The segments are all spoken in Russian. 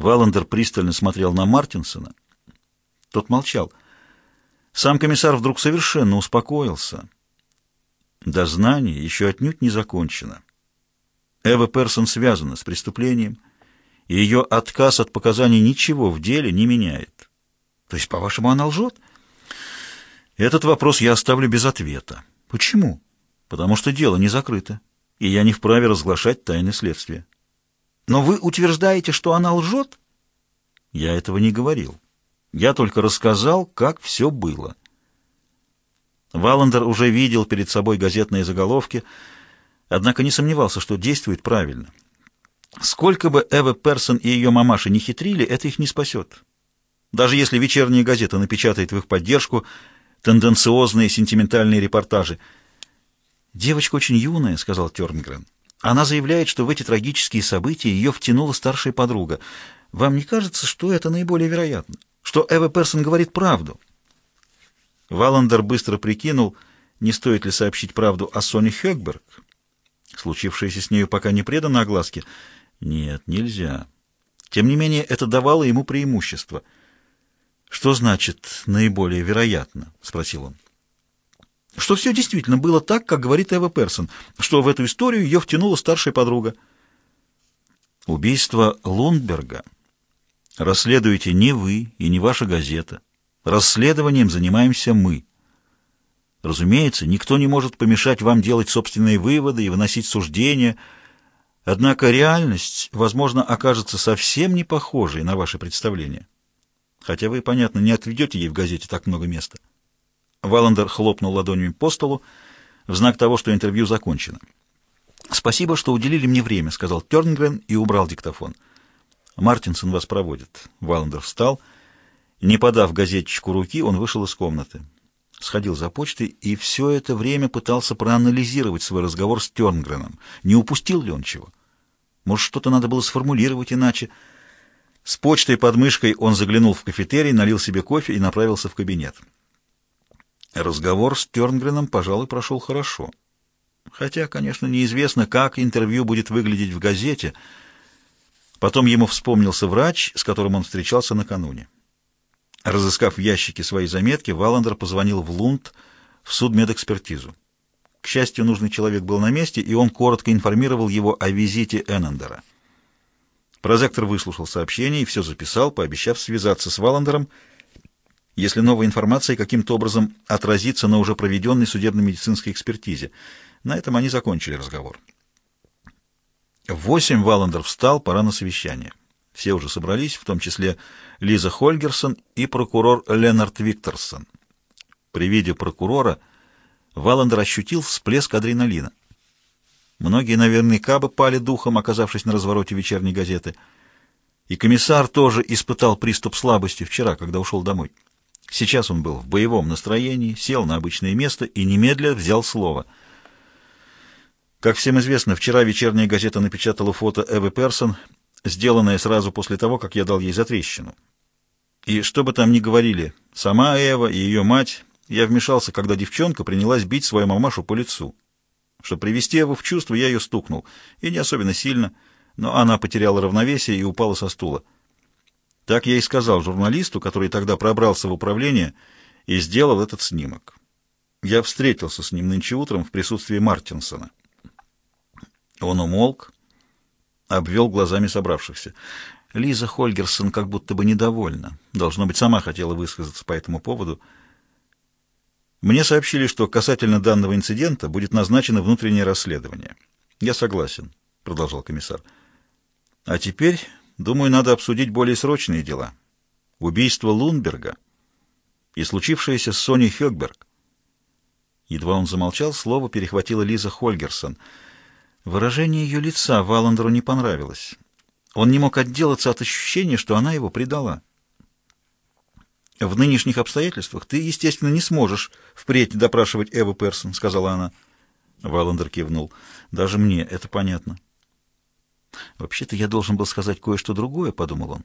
Валандер пристально смотрел на Мартинсона. Тот молчал. Сам комиссар вдруг совершенно успокоился. Дознание еще отнюдь не закончено. Эва Персон связана с преступлением, и ее отказ от показаний ничего в деле не меняет. То есть, по-вашему, она лжет? Этот вопрос я оставлю без ответа. Почему? Потому что дело не закрыто, и я не вправе разглашать тайны следствия. Но вы утверждаете, что она лжет? Я этого не говорил. Я только рассказал, как все было. Валандер уже видел перед собой газетные заголовки, однако не сомневался, что действует правильно. Сколько бы Эва Персон и ее мамаша не хитрили, это их не спасет. Даже если вечерняя газета напечатает в их поддержку тенденциозные сентиментальные репортажи. «Девочка очень юная», — сказал Тернгрен. «Она заявляет, что в эти трагические события ее втянула старшая подруга. Вам не кажется, что это наиболее вероятно? Что Эва Персон говорит правду?» Валандер быстро прикинул, не стоит ли сообщить правду о Соне Хёкберг. Случившееся с нею пока не предано огласке. Нет, нельзя. Тем не менее, это давало ему преимущество. «Что значит «наиболее вероятно»?» — спросил он. «Что все действительно было так, как говорит Эва Персон, что в эту историю ее втянула старшая подруга». «Убийство Лундберга расследуете не вы и не ваша газета». Расследованием занимаемся мы. Разумеется, никто не может помешать вам делать собственные выводы и выносить суждения, однако реальность, возможно, окажется совсем не похожей на ваши представления. Хотя вы, понятно, не отведете ей в газете так много места. Валандер хлопнул ладонями по столу в знак того, что интервью закончено. «Спасибо, что уделили мне время», — сказал Тернгрен и убрал диктофон. «Мартинсон вас проводит». Валандер встал — не подав газетчику руки, он вышел из комнаты. Сходил за почтой и все это время пытался проанализировать свой разговор с Тернгреном. Не упустил ли он чего? Может, что-то надо было сформулировать иначе? С почтой под мышкой он заглянул в кафетерий, налил себе кофе и направился в кабинет. Разговор с Тернгреном, пожалуй, прошел хорошо. Хотя, конечно, неизвестно, как интервью будет выглядеть в газете. Потом ему вспомнился врач, с которым он встречался накануне. Разыскав в ящике свои заметки, Валандер позвонил в Лунд в судмедэкспертизу. К счастью, нужный человек был на месте, и он коротко информировал его о визите Эннендера. Прозектор выслушал сообщение и все записал, пообещав связаться с Валандером, если новая информация каким-то образом отразится на уже проведенной судебно-медицинской экспертизе. На этом они закончили разговор. В восемь Валандер встал, пора на совещание. Все уже собрались, в том числе Лиза Хольгерсон и прокурор Ленард Викторсон. При виде прокурора Валандер ощутил всплеск адреналина. Многие наверняка бы пали духом, оказавшись на развороте вечерней газеты. И комиссар тоже испытал приступ слабости вчера, когда ушел домой. Сейчас он был в боевом настроении, сел на обычное место и немедля взял слово. Как всем известно, вчера вечерняя газета напечатала фото Эвы Персон сделанное сразу после того, как я дал ей затрещину. И что бы там ни говорили, сама Эва и ее мать, я вмешался, когда девчонка принялась бить свою мамашу по лицу. Чтобы привести Эву в чувство, я ее стукнул, и не особенно сильно, но она потеряла равновесие и упала со стула. Так я и сказал журналисту, который тогда пробрался в управление и сделал этот снимок. Я встретился с ним нынче утром в присутствии Мартинсона. Он умолк, обвел глазами собравшихся. Лиза Хольгерсон как будто бы недовольна. Должно быть, сама хотела высказаться по этому поводу. Мне сообщили, что касательно данного инцидента будет назначено внутреннее расследование. Я согласен, продолжал комиссар. А теперь, думаю, надо обсудить более срочные дела. Убийство Лунберга и случившееся с Соней Хёкберг. Едва он замолчал, слово перехватила Лиза Хольгерсон — Выражение ее лица Валандеру не понравилось. Он не мог отделаться от ощущения, что она его предала. «В нынешних обстоятельствах ты, естественно, не сможешь впредь допрашивать Эву Персон», — сказала она. Валандер кивнул. «Даже мне это понятно». «Вообще-то я должен был сказать кое-что другое», — подумал он.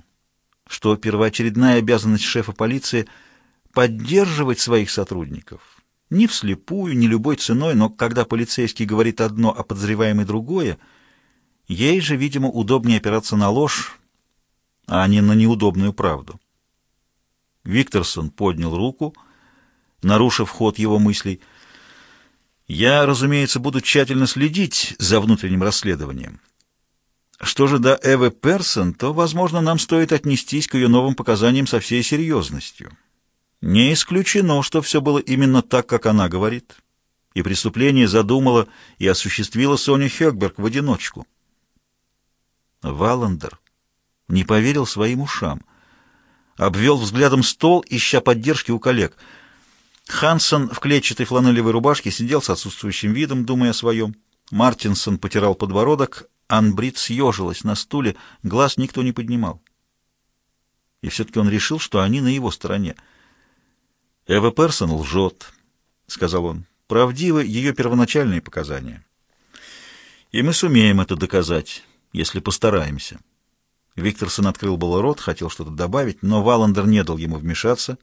«Что первоочередная обязанность шефа полиции — поддерживать своих сотрудников, ни вслепую, ни любой ценой, но когда полицейский говорит одно, а подозреваемый другое, ей же, видимо, удобнее опираться на ложь а не на неудобную правду. Викторсон поднял руку, нарушив ход его мыслей. «Я, разумеется, буду тщательно следить за внутренним расследованием. Что же до Эвы Персон, то, возможно, нам стоит отнестись к ее новым показаниям со всей серьезностью. Не исключено, что все было именно так, как она говорит, и преступление задумала и осуществила Соня Хёкберг в одиночку». Валандер не поверил своим ушам. Обвел взглядом стол, ища поддержки у коллег. Хансон в клетчатой фланелевой рубашке сидел с отсутствующим видом, думая о своем. Мартинсон потирал подбородок, Анбрид съежилась на стуле, глаз никто не поднимал. И все-таки он решил, что они на его стороне. «Эва Персон лжет», — сказал он. «Правдивы ее первоначальные показания. И мы сумеем это доказать, если постараемся». Викторсон открыл было рот, хотел что-то добавить, но Валандер не дал ему вмешаться.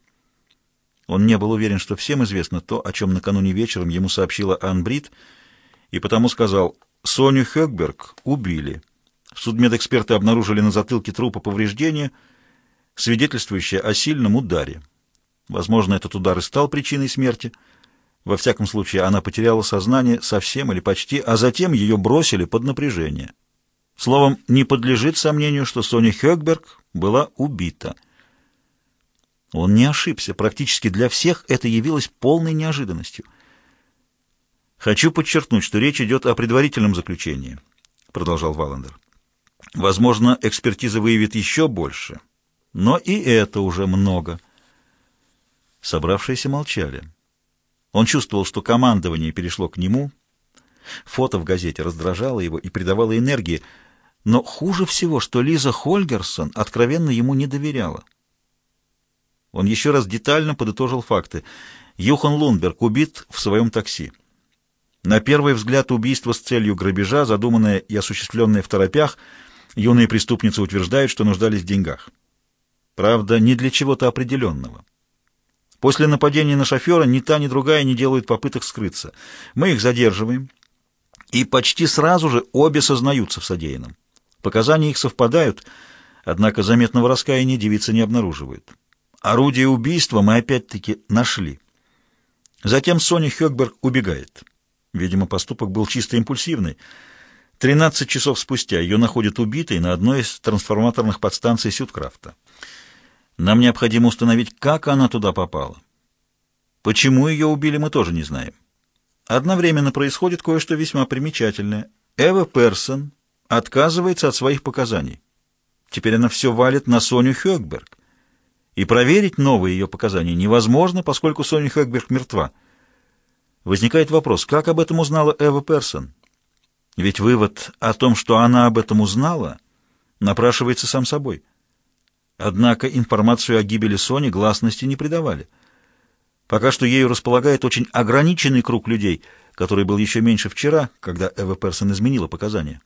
Он не был уверен, что всем известно то, о чем накануне вечером ему сообщила Ан Брит, и потому сказал, «Соню Хёкберг убили. Судмедэксперты обнаружили на затылке трупа повреждения, свидетельствующее о сильном ударе. Возможно, этот удар и стал причиной смерти. Во всяком случае, она потеряла сознание совсем или почти, а затем ее бросили под напряжение». Словом, не подлежит сомнению, что Соня Хёкберг была убита. Он не ошибся. Практически для всех это явилось полной неожиданностью. «Хочу подчеркнуть, что речь идет о предварительном заключении», — продолжал Валандер. «Возможно, экспертиза выявит еще больше, но и это уже много». Собравшиеся молчали. Он чувствовал, что командование перешло к нему. Фото в газете раздражало его и придавало энергии, но хуже всего, что Лиза Хольгерсон откровенно ему не доверяла. Он еще раз детально подытожил факты. Юхан Лунберг убит в своем такси. На первый взгляд убийство с целью грабежа, задуманное и осуществленное в торопях, юные преступницы утверждают, что нуждались в деньгах. Правда, не для чего-то определенного. После нападения на шофера ни та, ни другая не делают попыток скрыться. Мы их задерживаем, и почти сразу же обе сознаются в содеянном. Показания их совпадают, однако заметного раскаяния девица не обнаруживает. Орудие убийства мы опять-таки нашли. Затем Соня Хёкберг убегает. Видимо, поступок был чисто импульсивный. Тринадцать часов спустя ее находят убитой на одной из трансформаторных подстанций Сюткрафта. Нам необходимо установить, как она туда попала. Почему ее убили, мы тоже не знаем. Одновременно происходит кое-что весьма примечательное. Эва Персон отказывается от своих показаний. Теперь она все валит на Соню Хёкберг. И проверить новые ее показания невозможно, поскольку Соня Хёкберг мертва. Возникает вопрос, как об этом узнала Эва Персон? Ведь вывод о том, что она об этом узнала, напрашивается сам собой. Однако информацию о гибели Сони гласности не придавали. Пока что ею располагает очень ограниченный круг людей, который был еще меньше вчера, когда Эва Персон изменила показания.